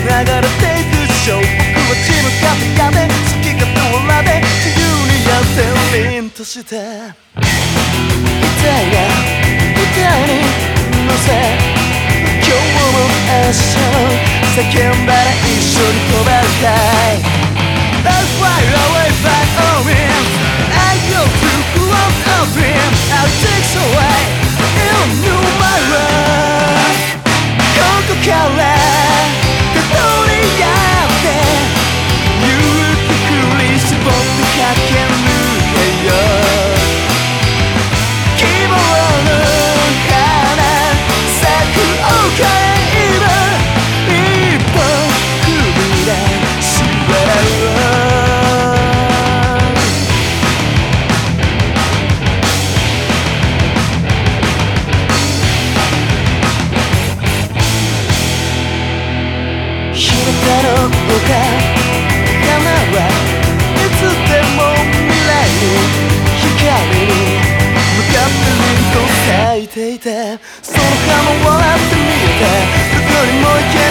流れていくでしょう僕は自分勝手やで好き勝手笑で自由にやって凛として。痛いな歌に乗せ今日も明日も叫んだら一緒に飛べるかい。I'll fly away by と咲いていてその花も笑って見えてどこにも行けぬ